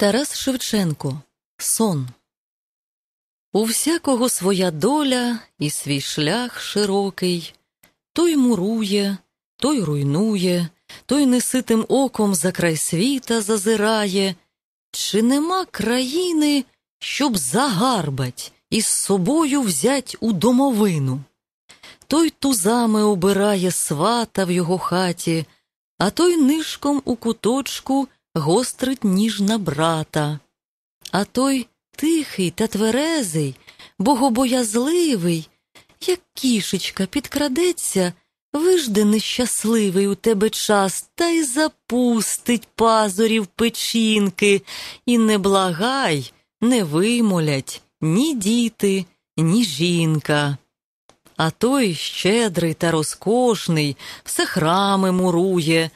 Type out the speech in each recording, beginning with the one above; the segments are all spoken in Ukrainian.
Тарас Шевченко Сон У всякого своя доля і свій шлях широкий, той мурує, той руйнує, той неситим оком за край світа зазирає. Чи нема країни, щоб загарбать і з собою взять у домовину? Той тузами обирає свата в його хаті, а той нишком у куточку гострить ніж на брата. А той тихий та тверезий, богобоязливий, як кішечка підкрадеться, вижде нещасливий у тебе час та й запустить пазурів печінки, і не благай, не вимолять ні діти, ні жінка. А той щедрий та розкошний, все храми мурує,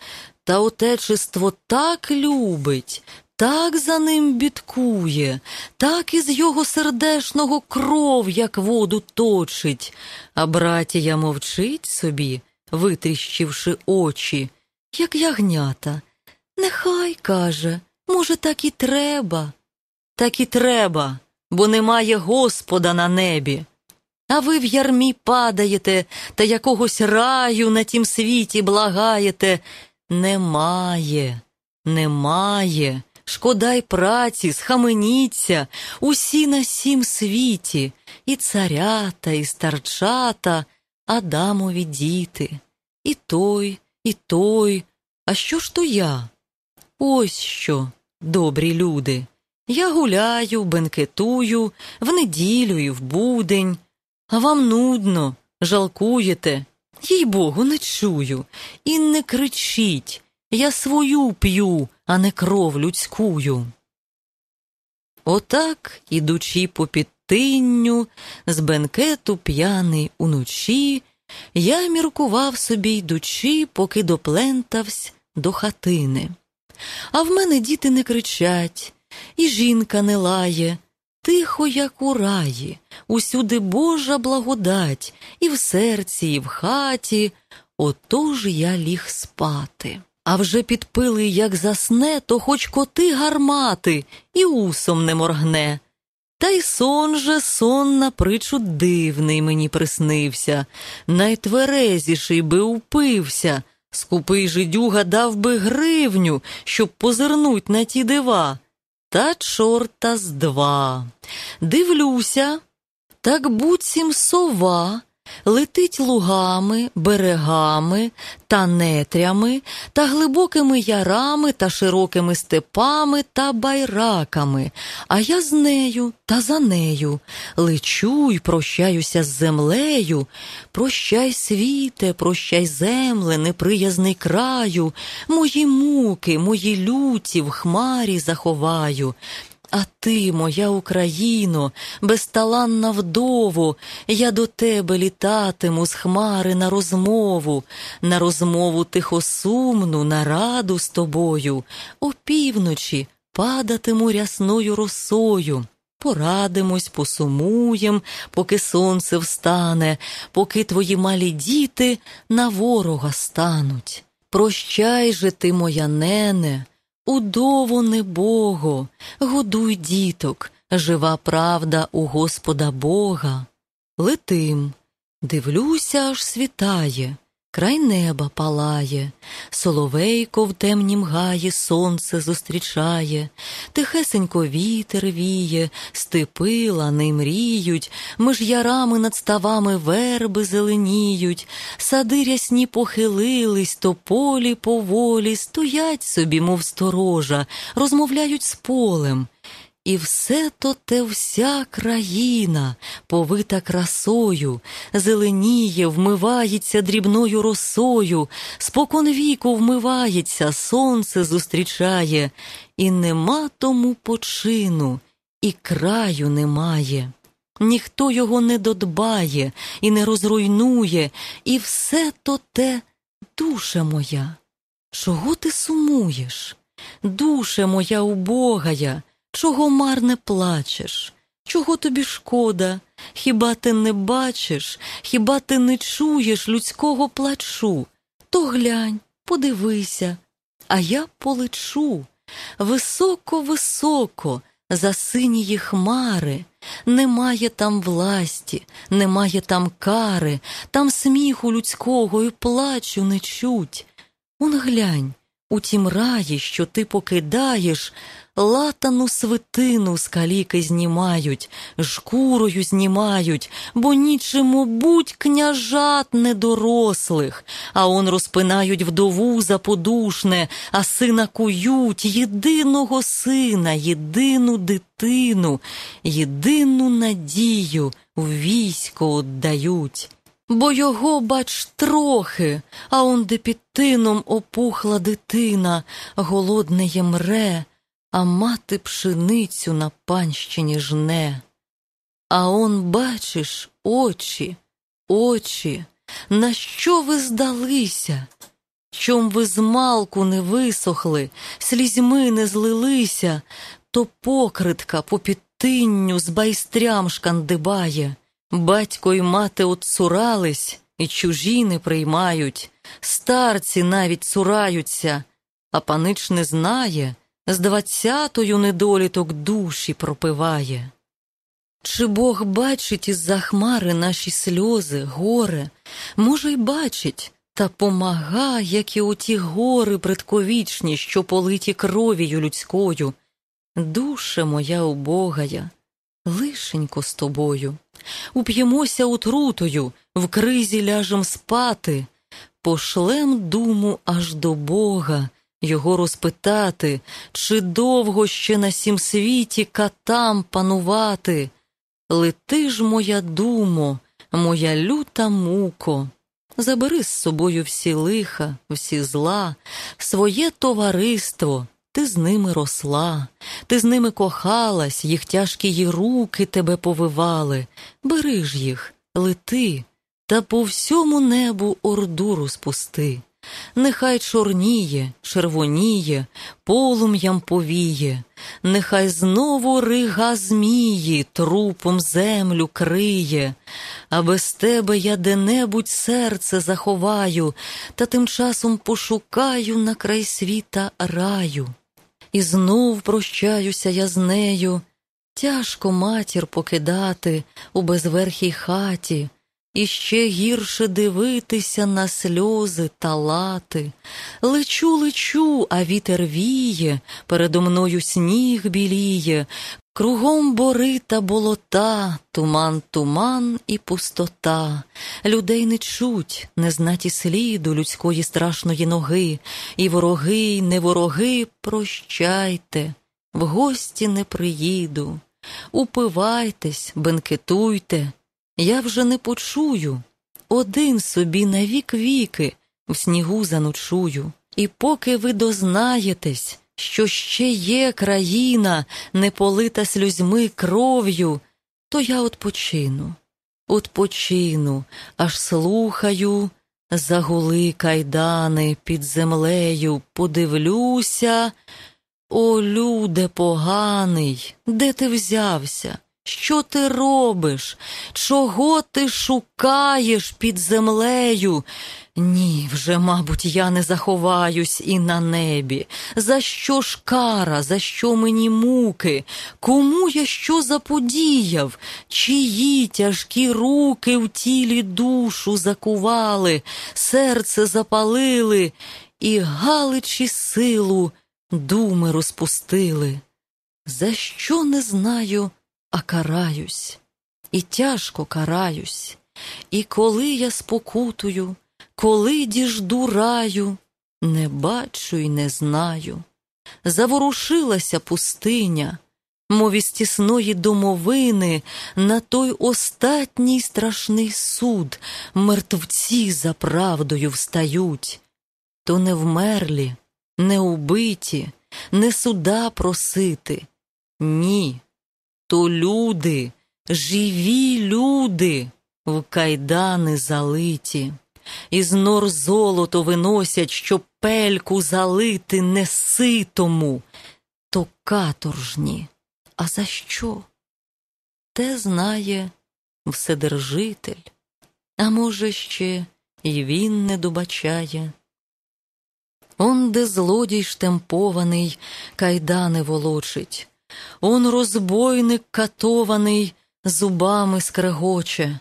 та отечество так любить, так за ним бідкує, так із його сердешного кров, як воду точить, а братія мовчить собі, витріщивши очі, як ягнята. Нехай каже, може, так і треба. Так і треба, бо немає Господа на небі. А ви в ярмі падаєте та якогось раю на тім світі благаєте. Немає, немає. Шкода й праці, схаменіться, усі на сім світі, і царята, і старчата, Адамові діти, і той, і той. А що ж то я? Ось що, добрі люди. Я гуляю, бенкетую, в неділю і в будень, а вам нудно, жалкуєте. Їй Богу, не чую, і не кричіть. Я свою п'ю, а не кров людськую. Отак, ідучи по підтинню, з бенкету п'яний уночі, я міркував собі, йдучи, поки доплентавсь до хатини. А в мене діти не кричать, і жінка не лає. Тихо, як у раї, усюди Божа благодать, і в серці, і в хаті, отож я ліг спати. А вже підпилий, як засне, то хоч коти гармати, і усом не моргне. Та й сон же сон напричуд дивний мені приснився, найтверезіший би упився, скупий жидюга дав би гривню, щоб позирнуть на ті дива. Та чорта з два. Дивлюся, так буцім сова летить лугами, берегами та нетрями, та глибокими ярами та широкими степами та байраками, а я з нею та за нею лечу й прощаюся з землею. Прощай, світе, прощай, земле, неприязний краю, мої муки, мої люті в хмарі заховаю. А ти, моя Україно, безталанна вдову, я до тебе літатиму з хмари на розмову, на розмову тихосумну, на раду з тобою, опівночі падатиму рясною росою. Порадимось, посумуєм, поки сонце встане, поки твої малі діти на ворога стануть. Прощай же ти, моя нене, Удово небого, годуй діток, жива правда у Господа Бога. Летим, дивлюся, аж світає, край неба палає, соловейко в темнім гаї сонце зустрічає, тихесенько вітер віє, степи лани мріють, меж ярами над ставами верби зеленіють, сади рясні похилились, то полі поволі стоять собі, мов сторожа, розмовляють з полем. І все то те вся країна, повита красою, зеленіє, вмивається дрібною росою, спокон віку вмивається, сонце зустрічає, і нема тому почину, і краю немає. Ніхто його не додбає і не розруйнує, і все то те, душа моя. Чого ти сумуєш? Душе моя убогая, Чого марне плачеш? Чого тобі шкода? Хіба ти не бачиш, хіба ти не чуєш людського плачу? То глянь, подивися, а я полечу, Високо-високо за синії хмари, немає там власті, немає там кари, там сміху людського і плачу не чуть. Он глянь, у тім раї, що ти покидаєш, латану свитину з каліки знімають, шкурою знімають, бо нічому будь княжат недорослих, а он розпинають вдову заподушне, а сина кують, єдиного сина, єдину дитину, єдину надію в військо отдають. Бо його, бач, трохи, а он де під тином опухла дитина, голодне мре, а мати пшеницю на панщині жне. А он, бачиш, очі, очі, на що ви здалися? Чом ви з малку не висохли, слізьми не злилися, то покритка по підтинню з байстрям шкандибає. Батько й мати отцурались, і чужі не приймають, старці навіть цураються, а панич не знає, з двадцятою недоліток душі пропиває. Чи Бог бачить із-за хмари наші сльози, горе, може, й бачить, та помага, як і оті гори предковічні, що политі кров'ю людською. Душе моя убогая, лишенько з тобою, уп'ємося отрутою, в кризі ляжем спати, пошлем думу аж до Бога, його розпитати, чи довго ще на сім світі катам панувати. Лети ж, моя думо, моя люта муко, забери з собою всі лиха, всі зла, своє товариство. Ти з ними росла, ти з ними кохалась, їх тяжкі її руки тебе повивали. Бери ж їх, лети, та по всьому небу орду розпусти. Нехай чорніє, червоніє, полум'ям повіє, нехай знову рига змії трупом землю криє, а без тебе я де-небудь серце заховаю, та тим часом пошукаю на край світа раю. І знов прощаюся я з нею. Тяжко матір покидати у безверхій хаті, і ще гірше дивитися на сльози та лати. Лечу, лечу, а вітер віє, передо мною сніг біліє, кругом бори та болота, туман, туман і пустота. Людей не чуть, не знаті сліду людської страшної ноги, і вороги, й не вороги, прощайте, в гості не приїду. Упивайтесь, бенкетуйте. Я вже не почую, один собі на вік віки в снігу заночую. І поки ви дознаєтесь, що ще є країна, не полита сльозьми кров'ю, то я отпочину, отпочину, аж слухаю, загули кайдани під землею, подивлюся. О, люде поганий, де ти взявся? Що ти робиш? Чого ти шукаєш під землею? Ні, вже, мабуть, я не заховаюсь і на небі. За що ж кара, за що мені муки? Кому я що заподіяв? Чиї тяжкі руки в тілі душу закували, серце запалили і галичі силу думи розпустили? За що не знаю? а караюсь, і тяжко караюсь, і коли я спокутую, коли діжду раю, не бачу й не знаю. Заворушилася пустиня, мов із тісної домовини, на той остатній страшний суд мертвці за правдою встають, то не вмерлі, не убиті, не суда просити, ні то люди, живі люди, в кайдани залиті, із нор золото виносять, щоб пельку залити неситому, то каторжні. А за що? Те знає Вседержитель, а може, ще й він не добачає. Он де злодій штемпований, кайдани волочить, он розбойник катований, зубами скрегоче,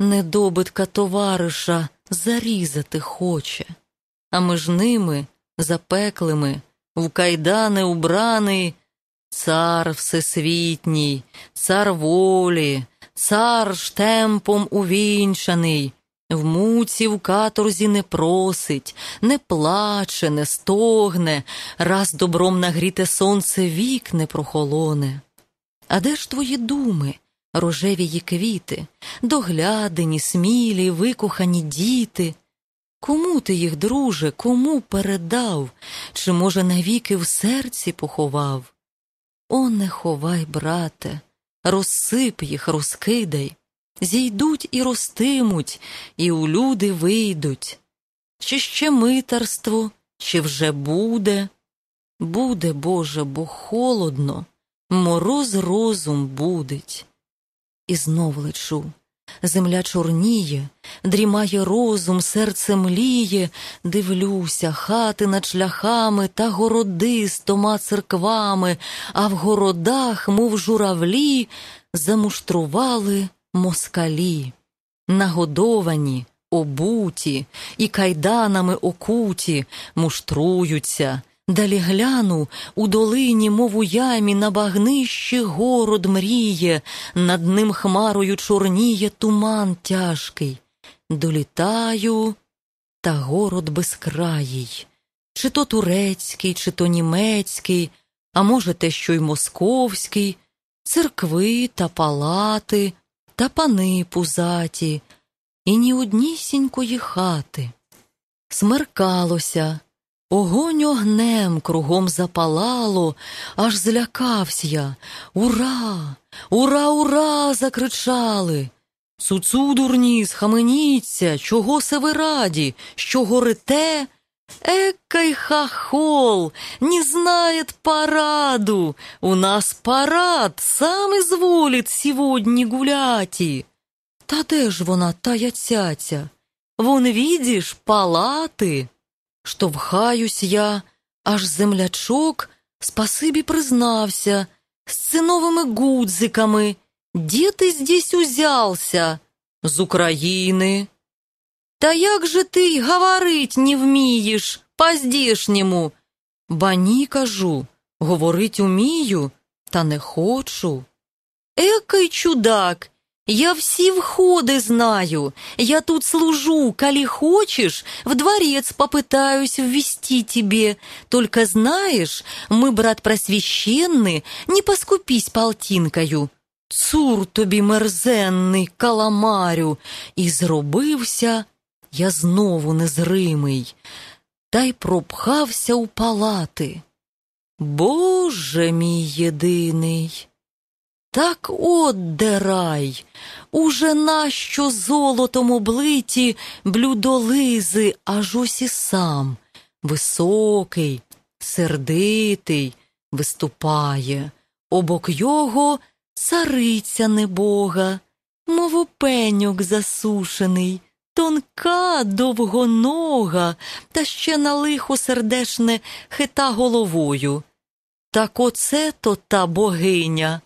недобитка товариша зарізати хоче, а між ними, запеклими, в кайдани убраний, цар всесвітній, цар волі, цар штемпом увінчаний. В муці в каторзі не просить, не плаче, не стогне, раз добром нагріте сонце вік не прохолоне. А де ж твої думи, рожевії квіти, доглядені, смілі, викохані діти? Кому ти їх, друже, кому передав, чи, може, навіки в серці поховав? О, не ховай, брате, розсип їх, розкидай зійдуть і ростимуть, і у люди вийдуть. Чи ще митарство, чи вже буде? Буде, Боже, бо холодно, мороз розум будить. І знов лечу. Земля чорніє, дрімає розум, серце мліє, дивлюся, хати над шляхами та городи з тома церквами, а в городах, мов журавлі, замуштрували москалі, нагодовані, обуті і кайданами окуті, муштруються. Далі гляну у долині, мов у ямі, на багнищі город мріє, над ним хмарою чорніє туман тяжкий. Долітаю, та город безкраїй, чи то турецький, чи то німецький, а може, те, що й московський, церкви та палати, та пани пузаті, і ні однісінької хати. Смеркалося, огонь огнем кругом запалало, аж злякався я. Ура! Ура, ура! закричали. Цуцу, дурні, схаменіться, чого се ви раді, що горите? Экай хохол, не знает параду. У нас парад, сам изволит сегодня гуляти. Та де ж вона, тая цяця? Вон, видишь, палати. Штовхаюсь я, аж землячок спасибі признався, з циновими гудзиками. Де ти здесь узялся? З України. Та як же ти говорить не вмієш по-здешньому? Ба ні, кажу, говорить умію, та не хочу. Екай чудак, я всі входи знаю, я тут служу, коли хочешь, в дворец попытаюсь ввести тебе. Только знаешь, мы, брат просвященный, не поскупись полтинкою. Цур тобі мерзенний, каламарю, і зробився я знову незримий, та й пропхався у палати. Боже мій єдиний. Так от де рай, уже нащо золотом облиті блюдолизи, аж ось і сам, високий, сердитий, виступає, обок його цариця небога, мов опеньок засушений тонка, довгонога, та ще на лихо сердешне хита головою. Так оце то та богиня.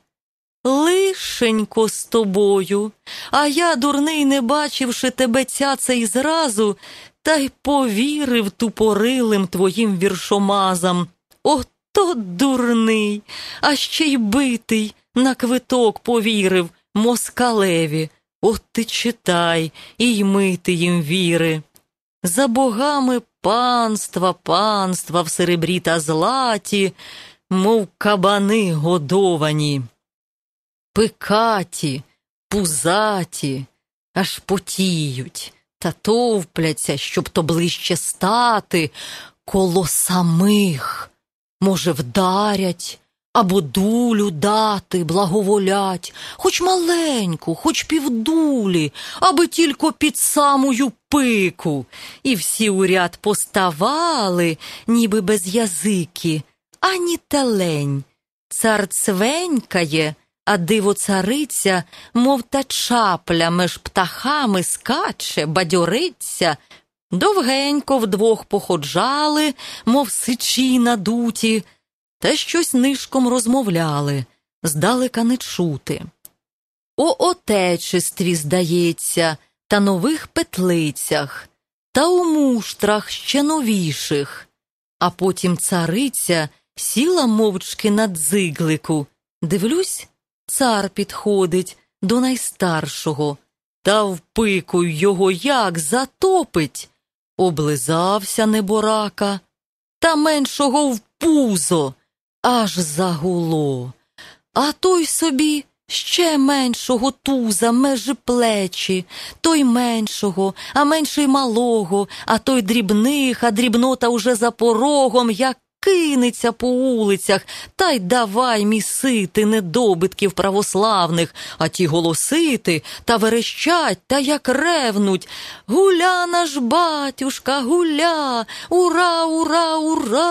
Лишенько з тобою, а я, дурний, не бачивши тебе цяцей зразу, та й повірив тупорилим твоїм віршомазам. Ото дурний, а ще й битий, на квиток повірив москалеві. От ти читай і йми ти їм віри. За богами панства, панства в серебрі та златі, мов кабани годовані, пикаті, пузаті, аж потіють та товпляться, щоб то ближче стати, коло самих, може, вдарять або дулю дати, благоволять, хоч маленьку, хоч півдулі, аби тільки під самою пику. І всі у ряд поставали, ніби без язики, ані телень. Цар цвенькає, а диво цариця, мов та чапля меж птахами скаче, бадьориться, Довгенько вдвох походжали, мов сичі надуті, та щось нишком розмовляли, здалека не чути. О отечестві, здається, та нових петлицях, та у муштрах ще новіших, а потім цариця сіла мовчки на дзиглику. Дивлюсь, цар підходить до найстаршого, та в пику його як затопить. Облизався неборака, та меншого в пузо, аж загуло. А той собі ще меншого туза, межі плечі, той меншого, а менший малого, а той дрібних, а дрібнота уже за порогом, як кинеться по улицях, та й давай місити недобитків православних, а ті голосити та верещать, та як ревнуть. Гуля наш батюшка, гуля, ура, ура, ура.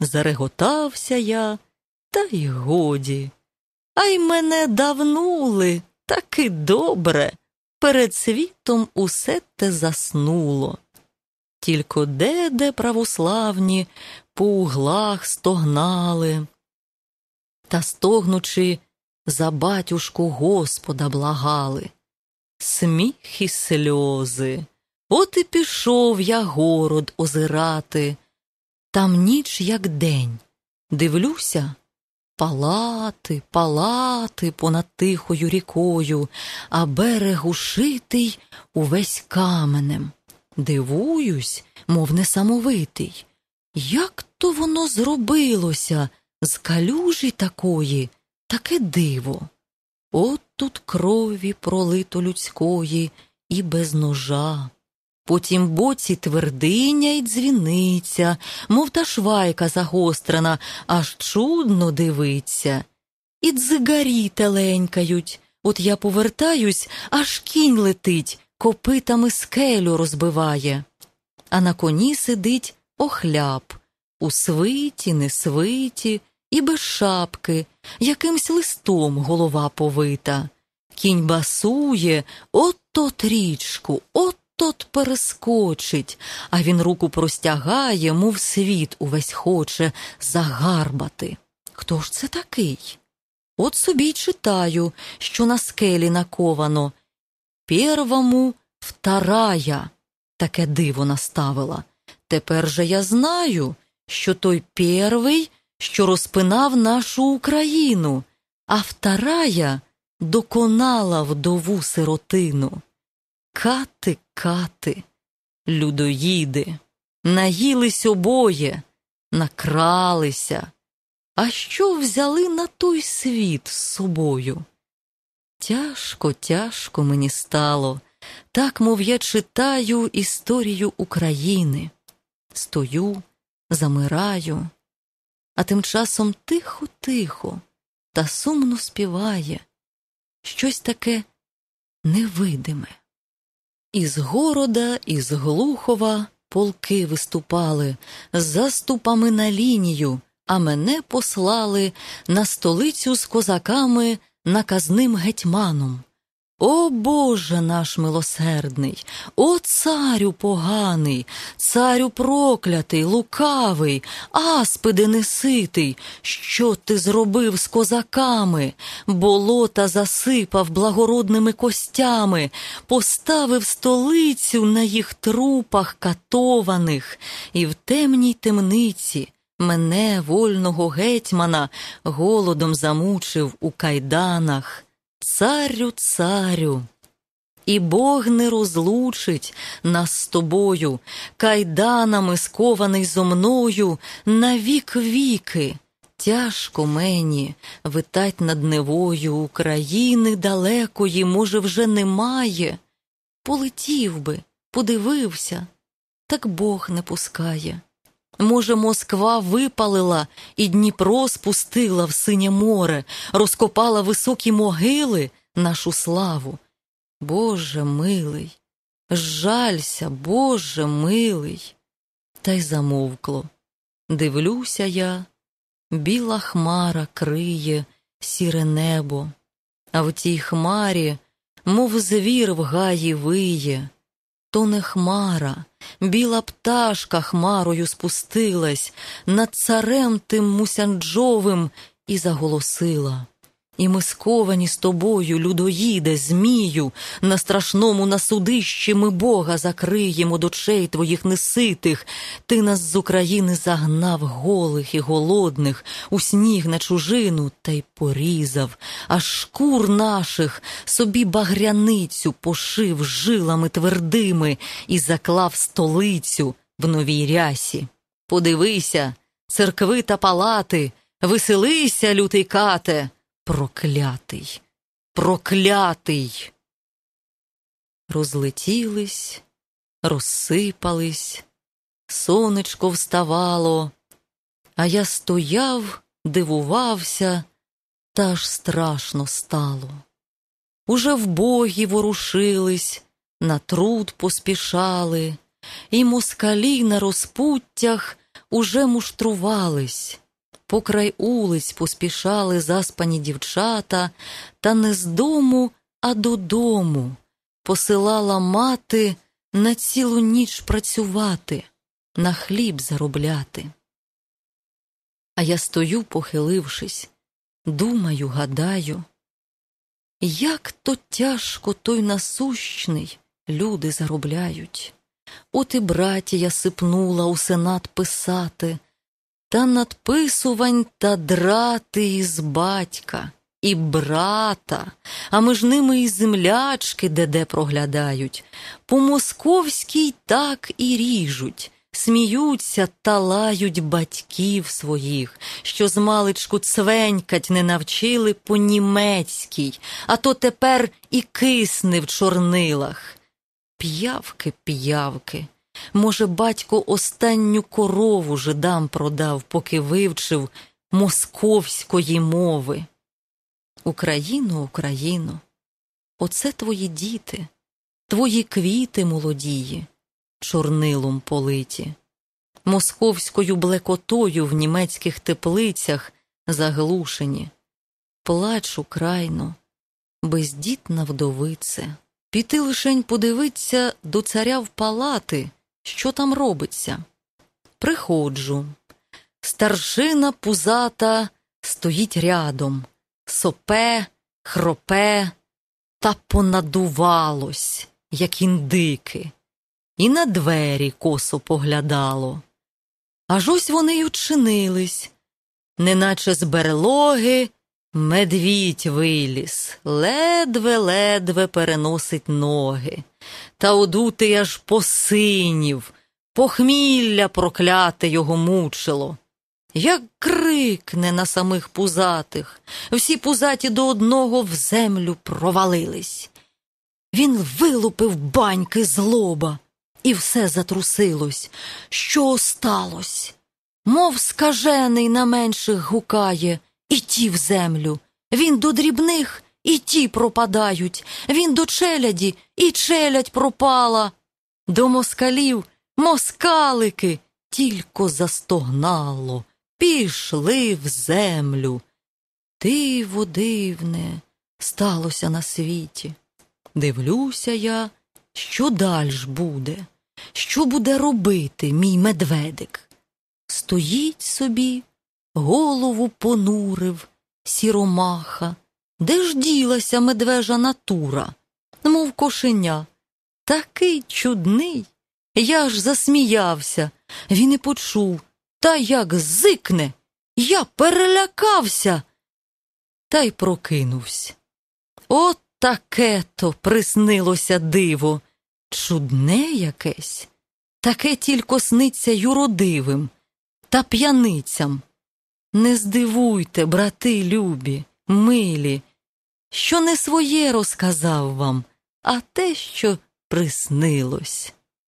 Зареготався я, та й годі. А й мене давнули, таки добре. Перед світом усе те заснуло. Тільки де де православні по углах стогнали, та стогнучи, за батюшку Господа благали. Сміх і сльози. От і пішов я город озирати. Там ніч, як день. Дивлюся, палати, палати понад тихою рікою, а берег ушитий увесь каменем. Дивуюсь, мов несамовитий. Як то воно зробилося з калюжі такої, таке диво? От тут крові пролито людської і без ножа. Потім боці твердиня й дзвіниця, мов та швайка загострена, аж чудно дивиться. І дзигарі теленькають. От я повертаюсь, аж кінь летить, копитами скелю розбиває. А на коні сидить охляп, у свиті, не свиті, і без шапки, якимсь листом голова повита. Кінь басує, от-от річку, от-от перескочить, а він руку простягає, мов світ увесь хоче загарбати. Хто ж це такий? От собі й читаю, що на скелі наковано. Первому вторая таке диво наставила. Тепер же я знаю, що той первий, що розпинав нашу Україну, а вторая доконала вдову сиротину. Кати, кати, людоїди, наїлись обоє, накралися. А що взяли на той світ з собою? Тяжко, тяжко мені стало, так, мов я читаю історію України. Стою, замираю, а тим часом тихо-тихо та сумно співає щось таке невидиме. Із города, із Глухова полки виступали заступами на лінію, а мене послали на столицю з козаками наказним гетьманом. О Боже наш милосердний, о царю поганий, царю проклятий, лукавий, аспиди неситий, що ти зробив з козаками, болота засипав благородними костями, поставив столицю на їх трупах катованих, і в темній темниці мене, вольного гетьмана, голодом замучив у кайданах. Царю, царю, і Бог не розлучить нас з тобою, кайданами скований зо мною на вік віки. Тяжко мені витать над Невою України далекої, може, вже немає. Полетів би, подивився, так Бог не пускає. Може, Москва випалила і Дніпро спустила в синє море, розкопала високі могили нашу славу. Боже милий, жалься, Боже милий. Та й замовкло. Дивлюся я, біла хмара криє сіре небо, а в тій хмарі, мов звір в гаї виє, то не хмара, біла пташка хмарою спустилась над царем тим мусянджовим і заголосила. І ми сковані з тобою, людоїде, змію, на страшному насудищі ми Бога закриємо дочей твоїх неситих. Ти нас з України загнав голих і голодних, у сніг на чужину та й порізав, а шкур наших собі багряницю пошив жилами твердими і заклав столицю в новій рясі. Подивися, церкви та палати, веселися, лютий кате. Проклятий, проклятий. Розлетілись, розсипались, сонечко вставало, а я стояв, дивувався, та аж страшно стало. Уже в ворушились, на труд поспішали, і москалі на розпуттях уже муштрувались. Покрай улиць поспішали заспані дівчата, та не з дому, а додому посилала мати на цілу ніч працювати, на хліб заробляти. А я стою, похилившись, думаю, гадаю, як то тяжко той насущний люди заробляють. От і братія сипнула у сенат писати та надписувань та драти із батька, і брата, а між ними і землячки де-де проглядають, по московській так і ріжуть, сміються та лають батьків своїх, що з маличку цвенькать не навчили по німецькій, а то тепер і кисне в чорнилах. П'явки, п'явки. Може, батько останню корову жидам продав, поки вивчив московської мови. Україно, Україно, оце твої діти, твої квіти молодії, чорнилом политі, московською блекотою в німецьких теплицях заглушені. Плачу крайно, бездітна вдовице. Піти лишень подивиться до царя в палати що там робиться. Приходжу. Старшина пузата стоїть рядом, сопе, хропе та понадувалось, як індики, і на двері косо поглядало. Аж ось вони й учинились, неначе з берлоги медвідь виліз, ледве-ледве переносить ноги та одутий аж посинів, похмілля прокляте його мучило. Як крикне на самих пузатих, всі пузаті до одного в землю провалились. Він вилупив баньки з лоба, і все затрусилось. Що сталось? Мов скажений на менших гукає, і ті в землю. Він до дрібних і ті пропадають. Він до челяді, і челядь пропала. До москалів москалики тільки застогнало, пішли в землю. Диво дивне сталося на світі. Дивлюся я, що дальш буде, що буде робити мій медведик. Стоїть собі, голову понурив, сіромаха. Де ж ділася медвежа натура, мов кошеня? Такий чудний. Я ж засміявся, він і почув, та як зикне, я перелякався. Та й прокинувся. От таке то приснилося диво, чудне якесь, таке тільки сниться юродивим та п'яницям. Не здивуйте, брати любі милі, що не своє розказав вам, а те, що приснилось.